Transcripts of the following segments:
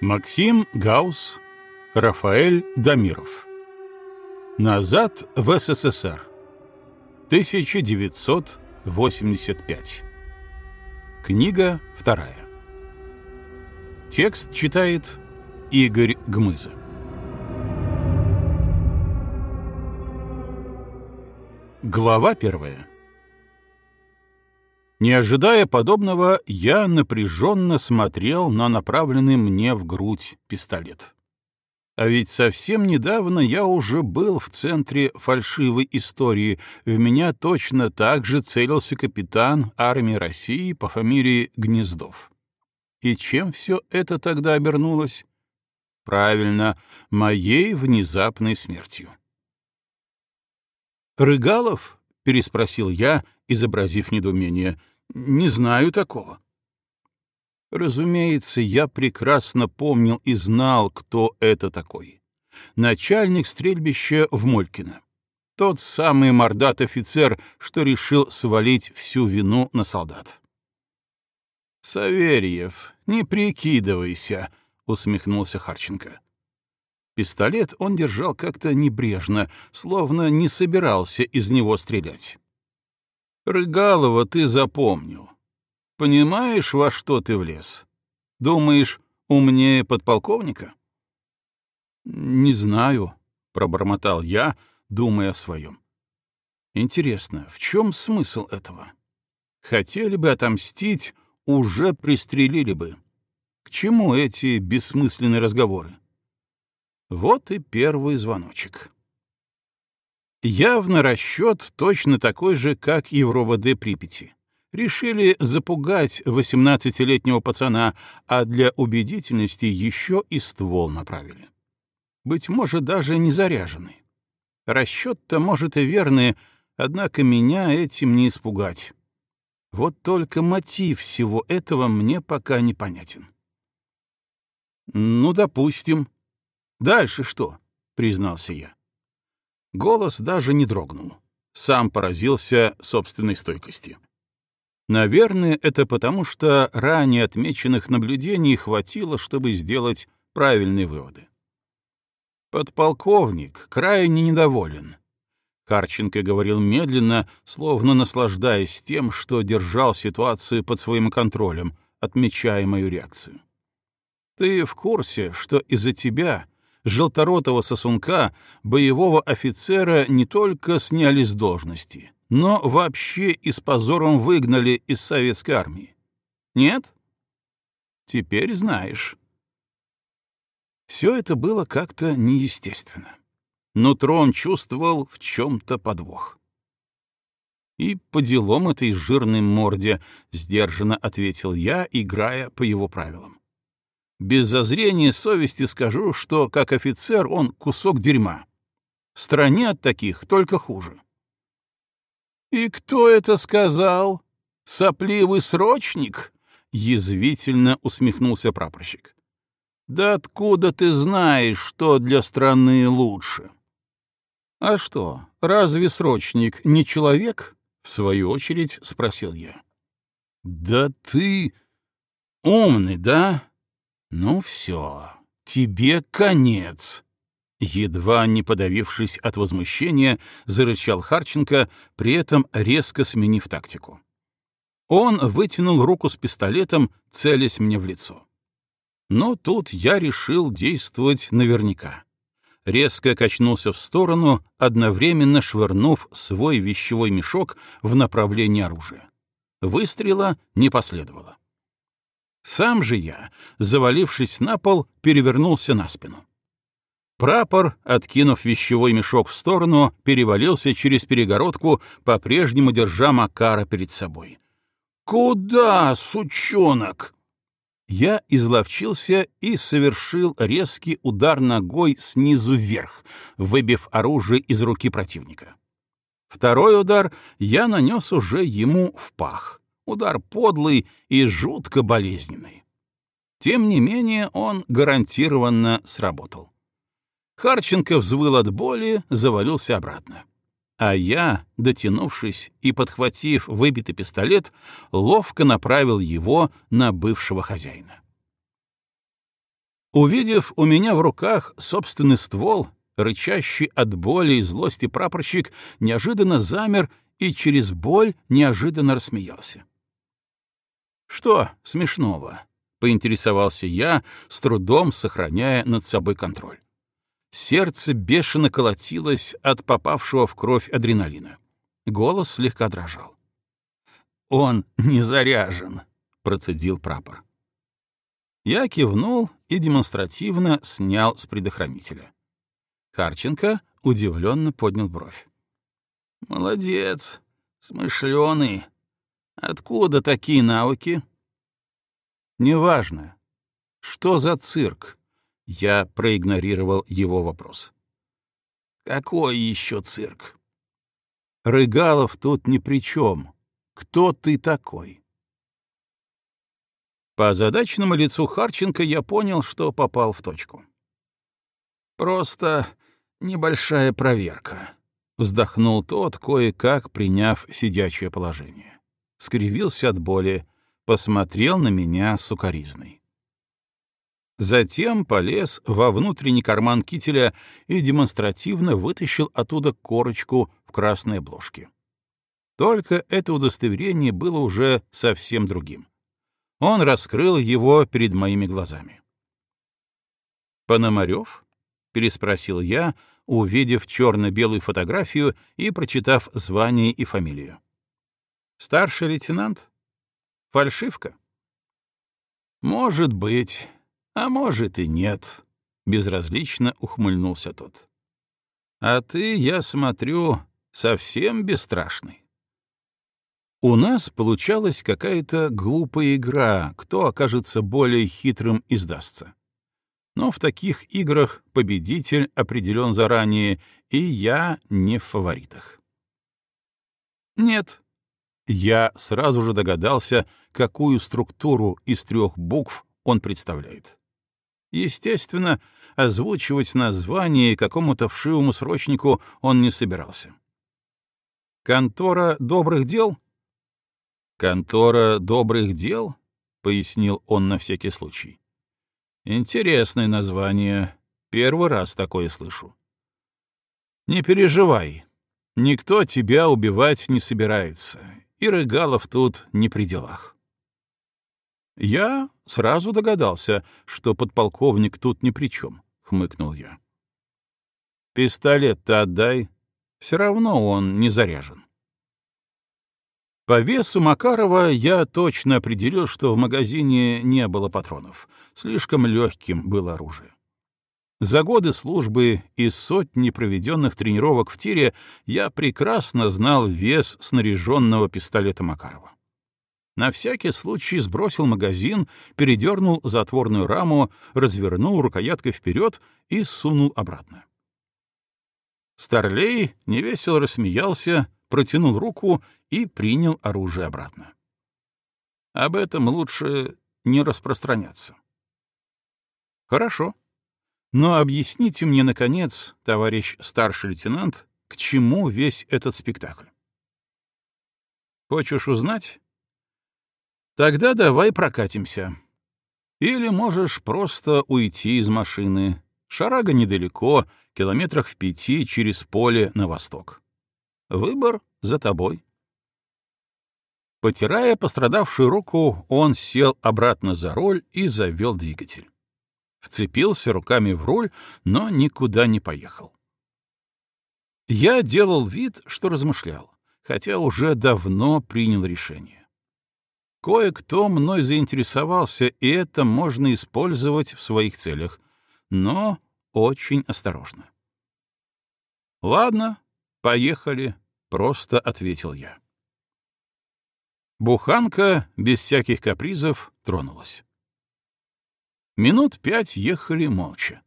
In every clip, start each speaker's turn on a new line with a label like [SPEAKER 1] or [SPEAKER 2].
[SPEAKER 1] Максим Гаус, Рафаэль Дамиров. Назад в СССР. 1985. Книга вторая. Текст читает Игорь Гмыза. Глава первая. Не ожидая подобного, я напряженно смотрел на направленный мне в грудь пистолет. А ведь совсем недавно я уже был в центре фальшивой истории. В меня точно так же целился капитан армии России по фамилии Гнездов. И чем все это тогда обернулось? Правильно, моей внезапной смертью. «Рыгалов?» — переспросил я, изобразив недоумение. Не знаю такого. Разумеется, я прекрасно помнил и знал, кто это такой. Начальник стрельбища в Молькино. Тот самый мордат офицер, что решил свалить всю вину на солдат. «Саверьев, не прикидывайся», — усмехнулся Харченко. Пистолет он держал как-то небрежно, словно не собирался из него стрелять. Рыгалова ты запомнил. Понимаешь, во что ты влез? Думаешь, умнее подполковника? Не знаю, пробормотал я, думая о своем. Интересно, в чем смысл этого? Хотели бы отомстить, уже пристрелили бы. К чему эти бессмысленные разговоры? Вот и первый звоночек. Явно расчет точно такой же, как и в РОВД Припяти. Решили запугать 18-летнего пацана, а для убедительности еще и ствол направили. Быть может, даже не заряженный. Расчет-то, может, и верный, однако меня этим не испугать. Вот только мотив всего этого мне пока непонятен. «Ну, допустим. Дальше что?» — признался я. Голос даже не дрогнул. Сам поразился собственной стойкости. Наверное, это потому, что ранее отмеченных наблюдений хватило, чтобы сделать правильные выводы. Подполковник крайне недоволен. Харченко говорил медленно, словно наслаждаясь тем, что держал ситуацию под своим контролем, отмечая мою реакцию. Ты в курсе, что из-за тебя желторотого сосунка, боевого офицера не только сняли с должности, но вообще и с позором выгнали из советской армии. Нет? Теперь знаешь. Все это было как-то неестественно. Нутро он чувствовал в чем-то подвох. «И по делам этой жирной морде», — сдержанно ответил я, играя по его правилам. Без зазрения совести скажу, что как офицер он кусок дерьма. Стране от таких только хуже. «И кто это сказал? Сопливый срочник?» — язвительно усмехнулся прапорщик. «Да откуда ты знаешь, что для страны лучше?» «А что, разве срочник не человек?» — в свою очередь спросил я. «Да ты умный, да?» «Ну все, тебе конец!» Едва не подавившись от возмущения, зарычал Харченко, при этом резко сменив тактику. Он вытянул руку с пистолетом, целясь мне в лицо. Но тут я решил действовать наверняка. Резко качнулся в сторону, одновременно швырнув свой вещевой мешок в направлении оружия. Выстрела не последовало. Сам же я, завалившись на пол, перевернулся на спину. Прапор, откинув вещевой мешок в сторону, перевалился через перегородку, по-прежнему держа Макара перед собой. «Куда, сучонок?» Я изловчился и совершил резкий удар ногой снизу вверх, выбив оружие из руки противника. Второй удар я нанес уже ему в пах. Удар подлый и жутко болезненный. Тем не менее, он гарантированно сработал. Харченко взвыл от боли, завалился обратно. А я, дотянувшись и подхватив выбитый пистолет, ловко направил его на бывшего хозяина. Увидев у меня в руках собственный ствол, рычащий от боли и злости прапорщик неожиданно замер и через боль неожиданно рассмеялся. «Что смешного?» — поинтересовался я, с трудом сохраняя над собой контроль. Сердце бешено колотилось от попавшего в кровь адреналина. Голос слегка дрожал. «Он не заряжен», — процедил прапор. Я кивнул и демонстративно снял с предохранителя. Харченко удивленно поднял бровь. «Молодец, смышленый. Откуда такие навыки?» «Неважно. Что за цирк?» Я проигнорировал его вопрос. «Какой еще цирк?» «Рыгалов тут ни при чем. Кто ты такой?» По задачному лицу Харченко я понял, что попал в точку. «Просто небольшая проверка», — вздохнул тот, кое-как приняв сидячее положение. Скривился от боли, посмотрел на меня сукоризной. Затем полез во внутренний карман кителя и демонстративно вытащил оттуда корочку в красной обложке. Только это удостоверение было уже совсем другим. Он раскрыл его перед моими глазами. «Пономарев?» — переспросил я, увидев черно-белую фотографию и прочитав звание и фамилию. «Старший лейтенант? Фальшивка?» «Может быть, а может и нет», — безразлично ухмыльнулся тот. «А ты, я смотрю, совсем бесстрашный». У нас получалась какая-то глупая игра, кто окажется более хитрым и сдастся. Но в таких играх победитель определен заранее, и я не в фаворитах. Нет. Я сразу же догадался, какую структуру из трех букв он представляет. Естественно, озвучивать название какому-то вшивому срочнику он не собирался. «Контора добрых дел?» «Контора добрых дел?» — пояснил он на всякий случай. «Интересное название. Первый раз такое слышу». «Не переживай. Никто тебя убивать не собирается, и Рыгалов тут не при делах». «Я сразу догадался, что подполковник тут ни при чем», — хмыкнул я. «Пистолет-то отдай. Все равно он не заряжен». По весу Макарова я точно определил, что в магазине не было патронов. Слишком легким было оружие. За годы службы и сотни проведенных тренировок в тире я прекрасно знал вес снаряженного пистолета Макарова. На всякий случай сбросил магазин, передернул затворную раму, развернул рукояткой вперед и сунул обратно. Старлей невесело рассмеялся, протянул руку и принял оружие обратно. Об этом лучше не распространяться. Хорошо. Но объясните мне, наконец, товарищ старший лейтенант, к чему весь этот спектакль? Хочешь узнать? Тогда давай прокатимся. Или можешь просто уйти из машины. Шарага недалеко, километрах в пяти через поле на восток. Выбор за тобой. Потирая пострадавшую руку, он сел обратно за руль и завел двигатель. Вцепился руками в руль, но никуда не поехал. Я делал вид, что размышлял, хотя уже давно принял решение. Кое-кто мной заинтересовался, и это можно использовать в своих целях, но очень осторожно. «Ладно, поехали», — просто ответил я. Буханка, без всяких капризов, тронулась. Минут пять ехали молча.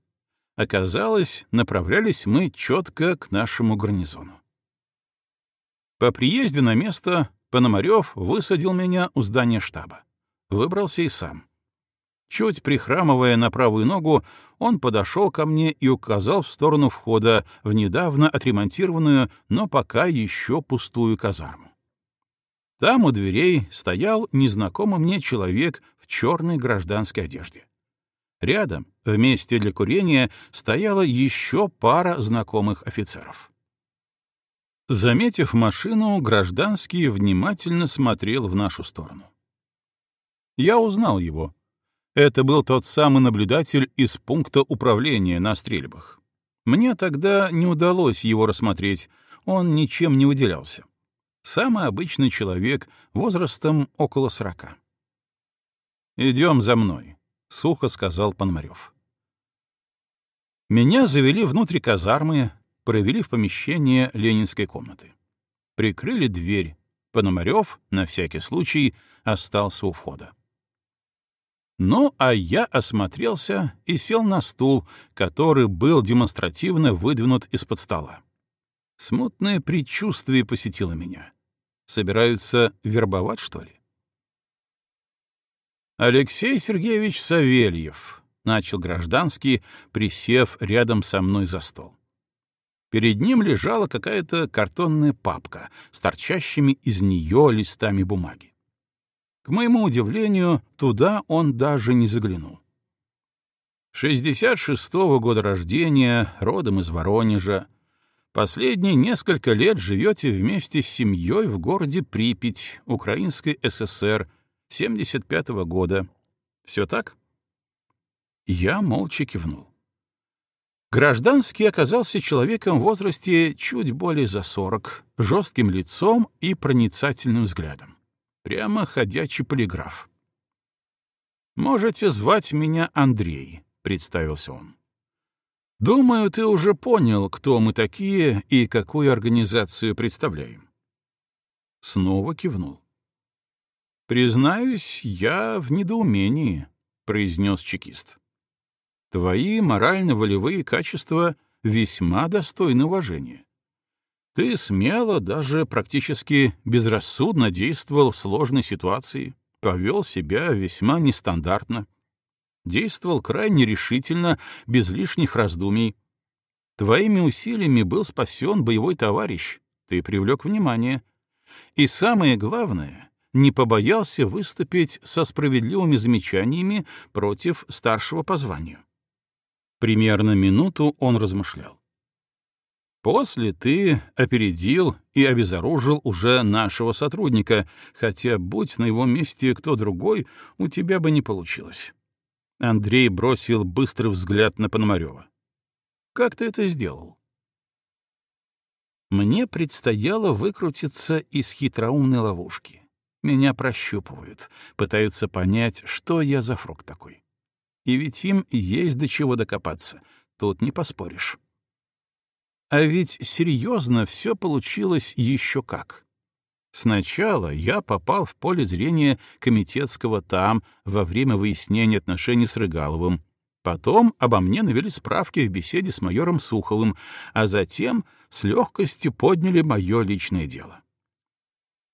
[SPEAKER 1] Оказалось, направлялись мы четко к нашему гарнизону. По приезде на место Пономарев высадил меня у здания штаба. Выбрался и сам. Чуть прихрамывая на правую ногу, он подошел ко мне и указал в сторону входа в недавно отремонтированную, но пока еще пустую казарму. Там у дверей стоял незнакомый мне человек в черной гражданской одежде. Рядом, В месте для курения стояла еще пара знакомых офицеров. Заметив машину, гражданский внимательно смотрел в нашу сторону. Я узнал его. Это был тот самый наблюдатель из пункта управления на стрельбах. Мне тогда не удалось его рассмотреть, он ничем не выделялся. Самый обычный человек, возрастом около сорока. «Идем за мной», — сухо сказал Пономарев. Меня завели внутрь казармы, провели в помещение ленинской комнаты. Прикрыли дверь. Пономарев, на всякий случай, остался у входа. Ну, а я осмотрелся и сел на стул, который был демонстративно выдвинут из-под стола. Смутное предчувствие посетило меня. Собираются вербовать, что ли? Алексей Сергеевич Савельев, — начал гражданский, присев рядом со мной за стол. Перед ним лежала какая-то картонная папка с торчащими из нее листами бумаги. К моему удивлению, туда он даже не заглянул. 66-го года рождения, родом из Воронежа. Последние несколько лет живете вместе с семьей в городе Припять, Украинской ССР, 75-го года. Все так? Я молча кивнул. Гражданский оказался человеком в возрасте чуть более за 40, жестким лицом и проницательным взглядом. Прямо ходячий полиграф. «Можете звать меня Андрей», — представился он. «Думаю, ты уже понял, кто мы такие и какую организацию представляем». Снова кивнул. «Признаюсь, я в недоумении», — произнес чекист. «Твои морально-волевые качества весьма достойны уважения. Ты смело, даже практически безрассудно действовал в сложной ситуации, повел себя весьма нестандартно, действовал крайне решительно, без лишних раздумий. Твоими усилиями был спасен боевой товарищ, ты привлек внимание. И самое главное, не побоялся выступить со справедливыми замечаниями против старшего по званию. Примерно минуту он размышлял. После ты опередил и обезоружил уже нашего сотрудника, хотя, будь на его месте кто другой, у тебя бы не получилось. Андрей бросил быстрый взгляд на Пономарева. «Как ты это сделал?» Мне предстояло выкрутиться из хитроумной ловушки. Меня прощупывают, пытаются понять, что я за фрукт такой. И ведь им есть до чего докопаться, тут не поспоришь. А ведь серьезно все получилось еще как. Сначала я попал в поле зрения комитетского там во время выяснения отношений с Рыгаловым. Потом обо мне навели справки в беседе с майором Суховым, а затем с легкостью подняли мое личное дело.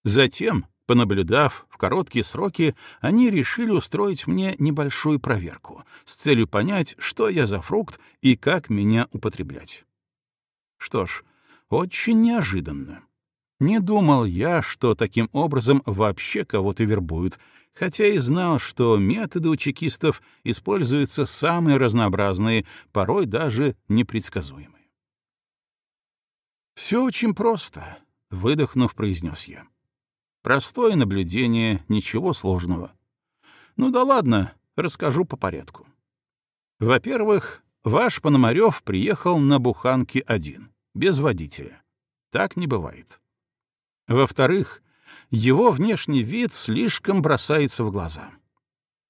[SPEAKER 1] Затем, понаблюдав в короткие сроки, они решили устроить мне небольшую проверку с целью понять, что я за фрукт и как меня употреблять. Что ж, очень неожиданно. Не думал я, что таким образом вообще кого-то вербуют, хотя и знал, что методы у чекистов используются самые разнообразные, порой даже непредсказуемые. «Все очень просто», — выдохнув, произнес я. «Простое наблюдение, ничего сложного. Ну да ладно, расскажу по порядку. Во-первых, Ваш Пономарев приехал на буханке один, без водителя. Так не бывает. Во-вторых, его внешний вид слишком бросается в глаза.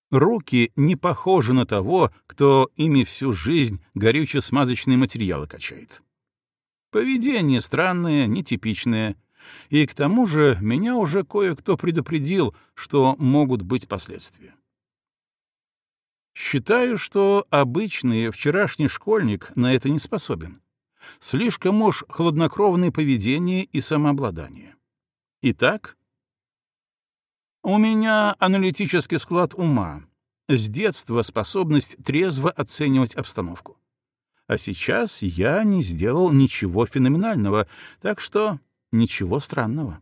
[SPEAKER 1] Руки не похожи на того, кто ими всю жизнь горюче-смазочные материалы качает. Поведение странное, нетипичное. И к тому же меня уже кое-кто предупредил, что могут быть последствия. Считаю, что обычный вчерашний школьник на это не способен. Слишком уж хладнокровное поведение и самообладание. Итак, у меня аналитический склад ума, с детства способность трезво оценивать обстановку. А сейчас я не сделал ничего феноменального, так что ничего странного.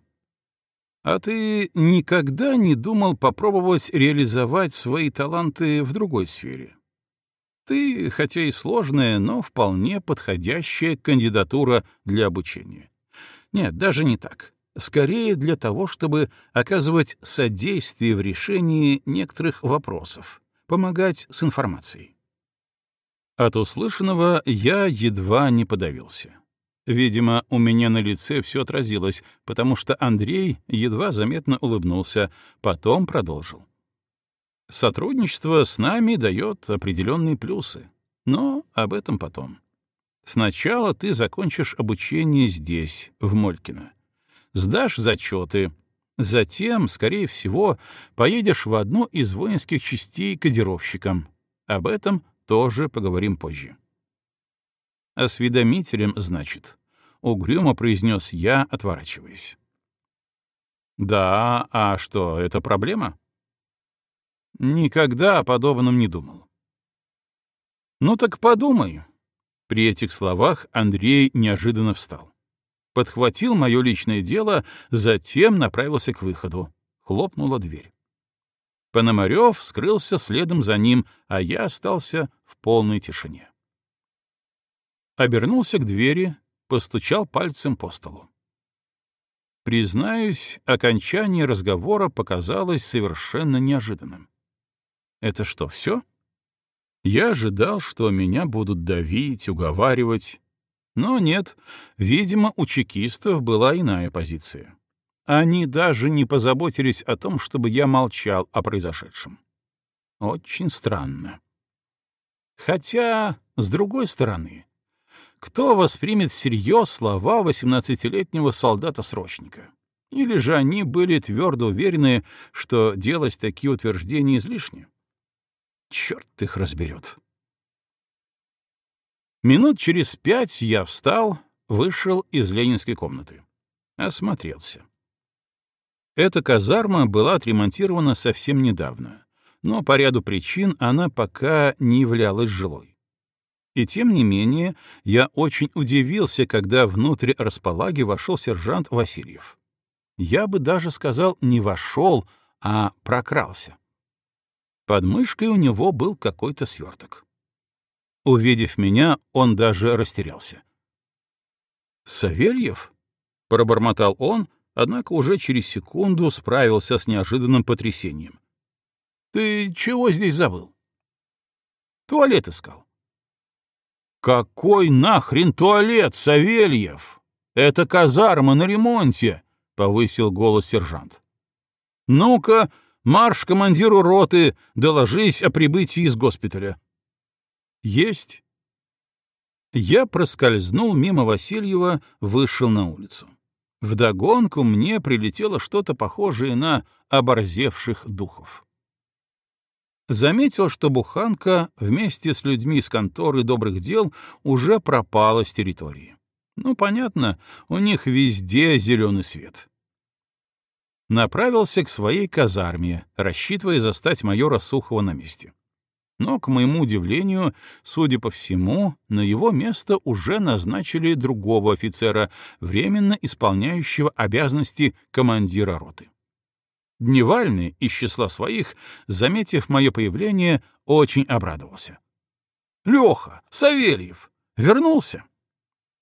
[SPEAKER 1] А ты никогда не думал попробовать реализовать свои таланты в другой сфере? Ты, хотя и сложная, но вполне подходящая кандидатура для обучения. Нет, даже не так. Скорее для того, чтобы оказывать содействие в решении некоторых вопросов, помогать с информацией. От услышанного я едва не подавился. Видимо, у меня на лице все отразилось, потому что Андрей едва заметно улыбнулся, потом продолжил. Сотрудничество с нами дает определенные плюсы, но об этом потом. Сначала ты закончишь обучение здесь, в Молькино. Сдашь зачеты. Затем, скорее всего, поедешь в одну из воинских частей кодировщиком. Об этом тоже поговорим позже. Осведомителем, значит, угрюмо произнес я, отворачиваясь. Да, а что, это проблема? Никогда о подобном не думал. Ну так подумай. При этих словах Андрей неожиданно встал. Подхватил мое личное дело, затем направился к выходу. Хлопнула дверь. Пономарев скрылся следом за ним, а я остался в полной тишине обернулся к двери, постучал пальцем по столу. Признаюсь, окончание разговора показалось совершенно неожиданным. Это что, все? Я ожидал, что меня будут давить, уговаривать. Но нет, видимо, у чекистов была иная позиция. Они даже не позаботились о том, чтобы я молчал о произошедшем. Очень странно. Хотя, с другой стороны, кто воспримет всерьез слова 18-летнего солдата-срочника? Или же они были твердо уверены, что делать такие утверждения излишне? Черт их разберет. Минут через пять я встал, вышел из ленинской комнаты. Осмотрелся. Эта казарма была отремонтирована совсем недавно, но по ряду причин она пока не являлась жилой. И тем не менее, я очень удивился, когда внутрь располаги вошел сержант Васильев. Я бы даже сказал, не вошел, а прокрался. Под мышкой у него был какой-то сверток. Увидев меня, он даже растерялся. «Савельев?» — пробормотал он, однако уже через секунду справился с неожиданным потрясением. «Ты чего здесь забыл?» «Туалет искал». «Какой нахрен туалет, Савельев? Это казарма на ремонте!» — повысил голос сержант. «Ну-ка, марш командиру роты, доложись о прибытии из госпиталя». «Есть». Я проскользнул мимо Васильева, вышел на улицу. Вдогонку мне прилетело что-то похожее на оборзевших духов. Заметил, что буханка вместе с людьми из конторы добрых дел уже пропала с территории. Ну, понятно, у них везде зеленый свет. Направился к своей казарме, рассчитывая застать майора Сухова на месте. Но, к моему удивлению, судя по всему, на его место уже назначили другого офицера, временно исполняющего обязанности командира роты. Дневальный из числа своих, заметив мое появление, очень обрадовался. «Леха! Савельев! Вернулся?»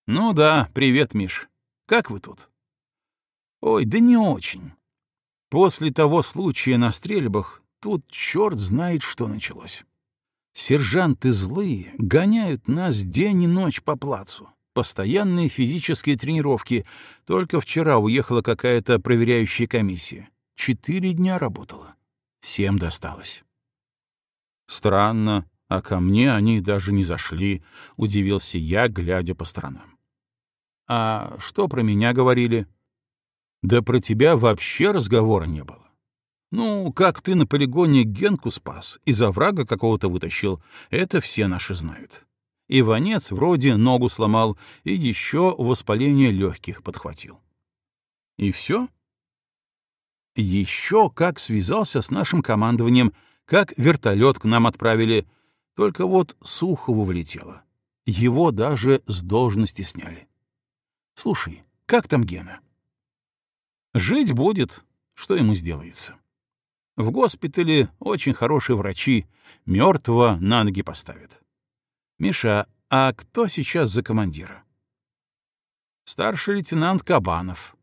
[SPEAKER 1] «Ну да, привет, Миш. Как вы тут?» «Ой, да не очень. После того случая на стрельбах тут черт знает, что началось. Сержанты злые гоняют нас день и ночь по плацу. Постоянные физические тренировки. Только вчера уехала какая-то проверяющая комиссия. Четыре дня работала. Всем досталось. Странно, а ко мне они даже не зашли, — удивился я, глядя по сторонам. А что про меня говорили? Да про тебя вообще разговора не было. Ну, как ты на полигоне Генку спас, из врага какого-то вытащил, это все наши знают. Иванец вроде ногу сломал и еще воспаление легких подхватил. И все? Еще как связался с нашим командованием, как вертолет к нам отправили. Только вот Сухову влетело. Его даже с должности сняли. Слушай, как там Гена? Жить будет, что ему сделается. В госпитале очень хорошие врачи, мертвого на ноги поставят. Миша, а кто сейчас за командира? Старший лейтенант Кабанов.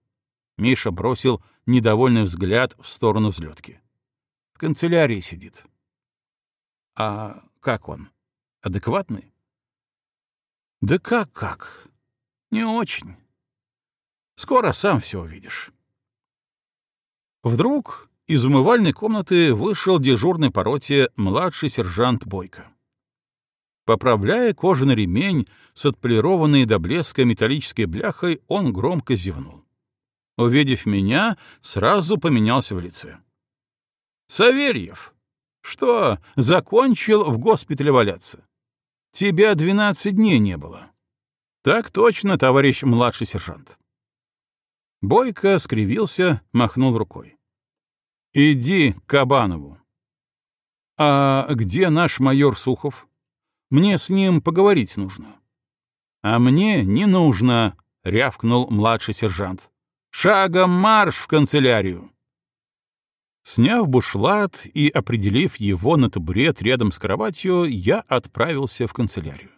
[SPEAKER 1] Миша бросил недовольный взгляд в сторону взлетки. В канцелярии сидит. А как он? Адекватный? Да как-как? Не очень. Скоро сам все увидишь. Вдруг из умывальной комнаты вышел дежурный по роте младший сержант Бойко. Поправляя кожаный ремень с отполированной до блеска металлической бляхой, он громко зевнул. Увидев меня, сразу поменялся в лице. «Савельев, что, закончил в госпитале валяться? Тебя двенадцать дней не было». «Так точно, товарищ младший сержант». Бойко скривился, махнул рукой. «Иди к Кабанову». «А где наш майор Сухов? Мне с ним поговорить нужно». «А мне не нужно», — рявкнул младший сержант. «Шагом марш в канцелярию». Сняв бушлат и определив его на табурет рядом с кроватью, я отправился в канцелярию.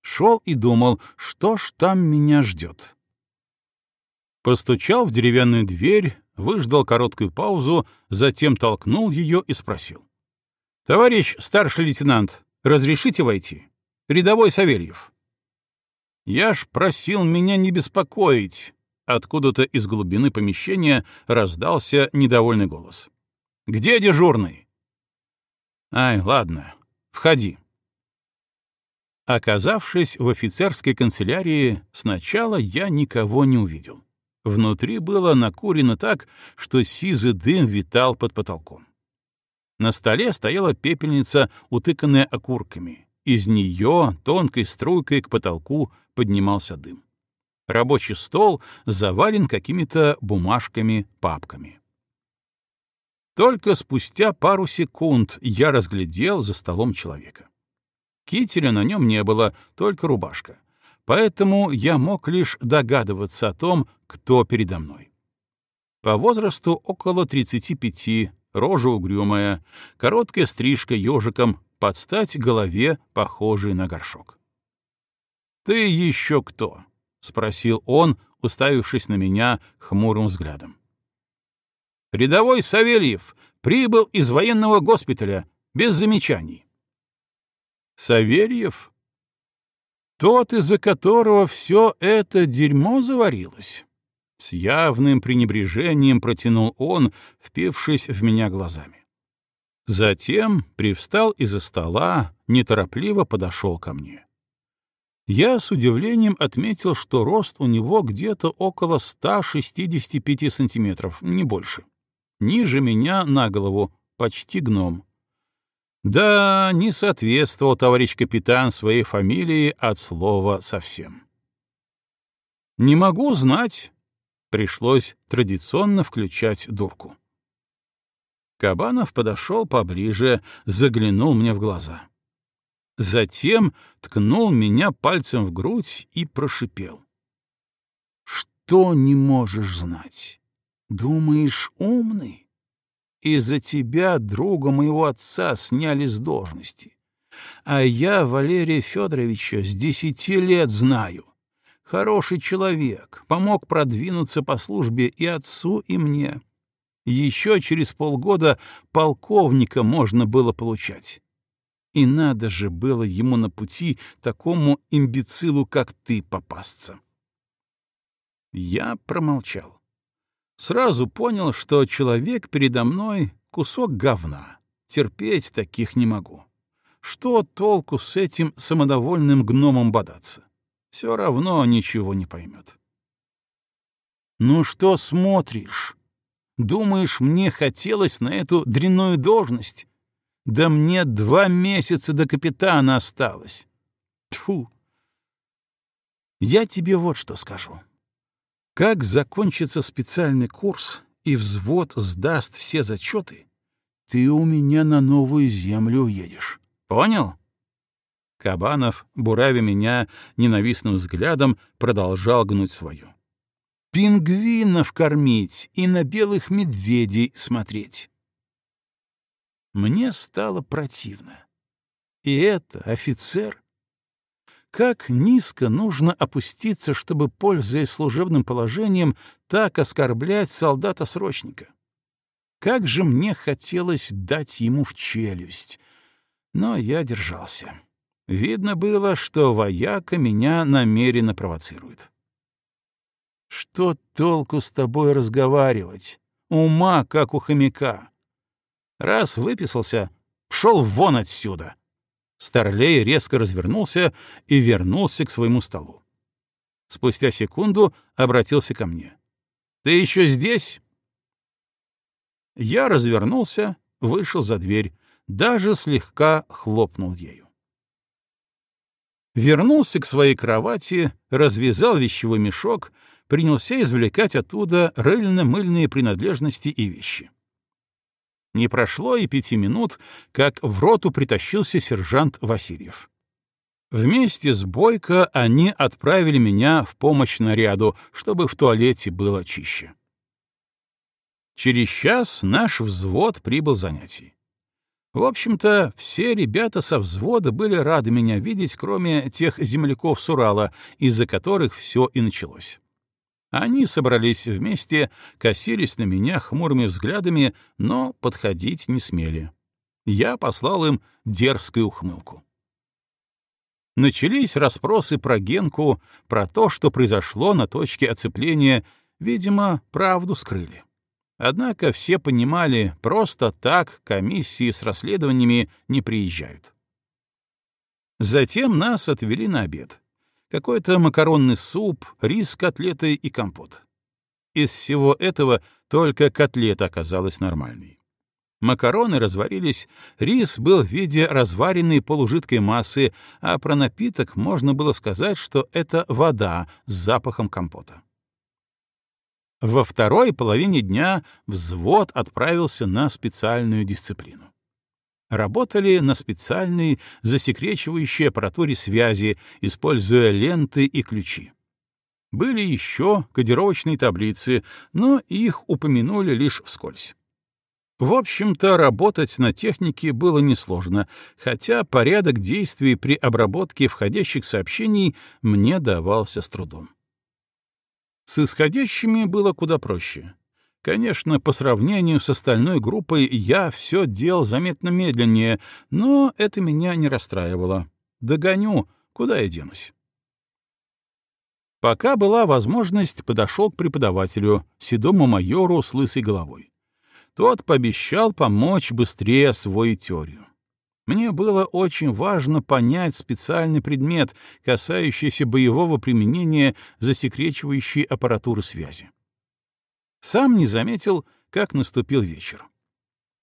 [SPEAKER 1] Шел и думал, что ж там меня ждет. Постучал в деревянную дверь, выждал короткую паузу, затем толкнул ее и спросил. «Товарищ старший лейтенант, разрешите войти? Рядовой Савельев». «Я ж просил меня не беспокоить», — откуда-то из глубины помещения раздался недовольный голос. Где дежурный? Ай, ладно, входи. Оказавшись в офицерской канцелярии, сначала я никого не увидел. Внутри было накурено так, что сизый дым витал под потолком. На столе стояла пепельница, утыканная окурками. Из нее тонкой струйкой к потолку поднимался дым. Рабочий стол завален какими-то бумажками, папками. Только спустя пару секунд я разглядел за столом человека. Кителя на нем не было, только рубашка. Поэтому я мог лишь догадываться о том, кто передо мной. По возрасту около 35, рожа угрюмая, короткая стрижка ежиком, под стать голове, похожей на горшок. «Ты еще кто?» — спросил он, уставившись на меня хмурым взглядом. Рядовой Савельев прибыл из военного госпиталя без замечаний. Савельев? Тот, из-за которого все это дерьмо заварилось? С явным пренебрежением протянул он, впившись в меня глазами. Затем привстал из-за стола, неторопливо подошел ко мне. Я с удивлением отметил, что рост у него где-то около 165 сантиметров, не больше. Ниже меня на голову, почти гном. Да, не соответствовал товарищ капитан своей фамилии от слова совсем. «Не могу знать», — пришлось традиционно включать дурку. Кабанов подошел поближе, заглянул мне в глаза. Затем ткнул меня пальцем в грудь и прошипел. «Что не можешь знать?» Думаешь, умный? Из-за тебя друга моего отца сняли с должности. А я Валерия Федоровича с десяти лет знаю. Хороший человек, помог продвинуться по службе и отцу, и мне. Еще через полгода полковника можно было получать. И надо же было ему на пути такому имбецилу, как ты, попасться. Я промолчал. Сразу понял, что человек передо мной — кусок говна. Терпеть таких не могу. Что толку с этим самодовольным гномом бодаться? Все равно ничего не поймет. «Ну что смотришь? Думаешь, мне хотелось на эту дрянную должность? Да мне два месяца до капитана осталось. Тьфу! Я тебе вот что скажу. Как закончится специальный курс и взвод сдаст все зачеты, ты у меня на новую землю уедешь. Понял? Кабанов, буравя меня ненавистным взглядом, продолжал гнуть свою. Пингвинов кормить и на белых медведей смотреть. Мне стало противно. И это офицер? как низко нужно опуститься, чтобы, пользуясь служебным положением, так оскорблять солдата-срочника. Как же мне хотелось дать ему в челюсть. Но я держался. Видно было, что вояка меня намеренно провоцирует. Что толку с тобой разговаривать? Ума, как у хомяка. Раз выписался, пшел вон отсюда. Старлей резко развернулся и вернулся к своему столу. Спустя секунду обратился ко мне. «Ты еще здесь?» Я развернулся, вышел за дверь, даже слегка хлопнул ею. Вернулся к своей кровати, развязал вещевой мешок, принялся извлекать оттуда рыльно-мыльные принадлежности и вещи. Не прошло и пяти минут, как в роту притащился сержант Васильев. Вместе с Бойко они отправили меня в помощь наряду, чтобы в туалете было чище. Через час наш взвод прибыл занятий. В общем-то, все ребята со взвода были рады меня видеть, кроме тех земляков с Урала, из-за которых все и началось. Они собрались вместе, косились на меня хмурыми взглядами, но подходить не смели. Я послал им дерзкую ухмылку. Начались расспросы про Генку, про то, что произошло на точке оцепления, видимо, правду скрыли. Однако все понимали, просто так комиссии с расследованиями не приезжают. Затем нас отвели на обед какой-то макаронный суп, рис с котлетой и компот. Из всего этого только котлета оказалась нормальной. Макароны разварились, рис был в виде разваренной полужидкой массы, а про напиток можно было сказать, что это вода с запахом компота. Во второй половине дня взвод отправился на специальную дисциплину работали на специальной засекречивающей аппаратуре связи, используя ленты и ключи. Были еще кодировочные таблицы, но их упомянули лишь вскользь. В общем-то, работать на технике было несложно, хотя порядок действий при обработке входящих сообщений мне давался с трудом. С исходящими было куда проще. Конечно, по сравнению с остальной группой я все делал заметно медленнее, но это меня не расстраивало. Догоню, куда я денусь. Пока была возможность, подошел к преподавателю, седому майору с лысой головой. Тот пообещал помочь быстрее освоить теорию. Мне было очень важно понять специальный предмет, касающийся боевого применения засекречивающей аппаратуры связи. Сам не заметил, как наступил вечер.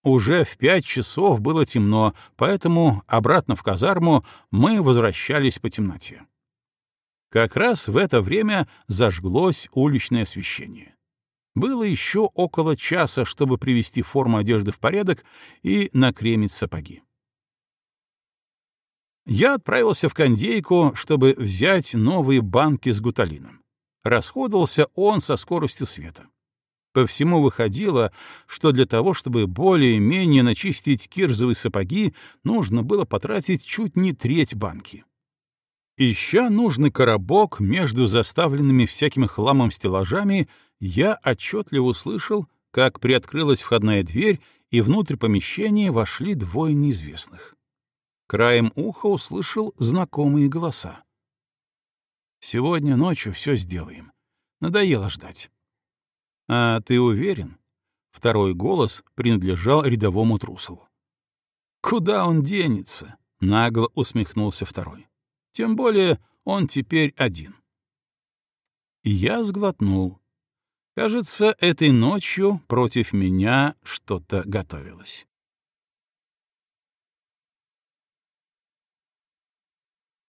[SPEAKER 1] Уже в пять часов было темно, поэтому обратно в казарму мы возвращались по темноте. Как раз в это время зажглось уличное освещение. Было еще около часа, чтобы привести форму одежды в порядок и накремить сапоги. Я отправился в кондейку, чтобы взять новые банки с гуталином. Расходовался он со скоростью света. По всему выходило, что для того, чтобы более-менее начистить кирзовые сапоги, нужно было потратить чуть не треть банки. Ища нужный коробок между заставленными всяким хламом стеллажами, я отчетливо услышал, как приоткрылась входная дверь, и внутрь помещения вошли двое неизвестных. Краем уха услышал знакомые голоса. «Сегодня ночью все сделаем. Надоело ждать». «А ты уверен?» Второй голос принадлежал рядовому Трусову. «Куда он денется?» — нагло усмехнулся второй. «Тем более он теперь один». Я сглотнул. Кажется, этой ночью против меня что-то готовилось.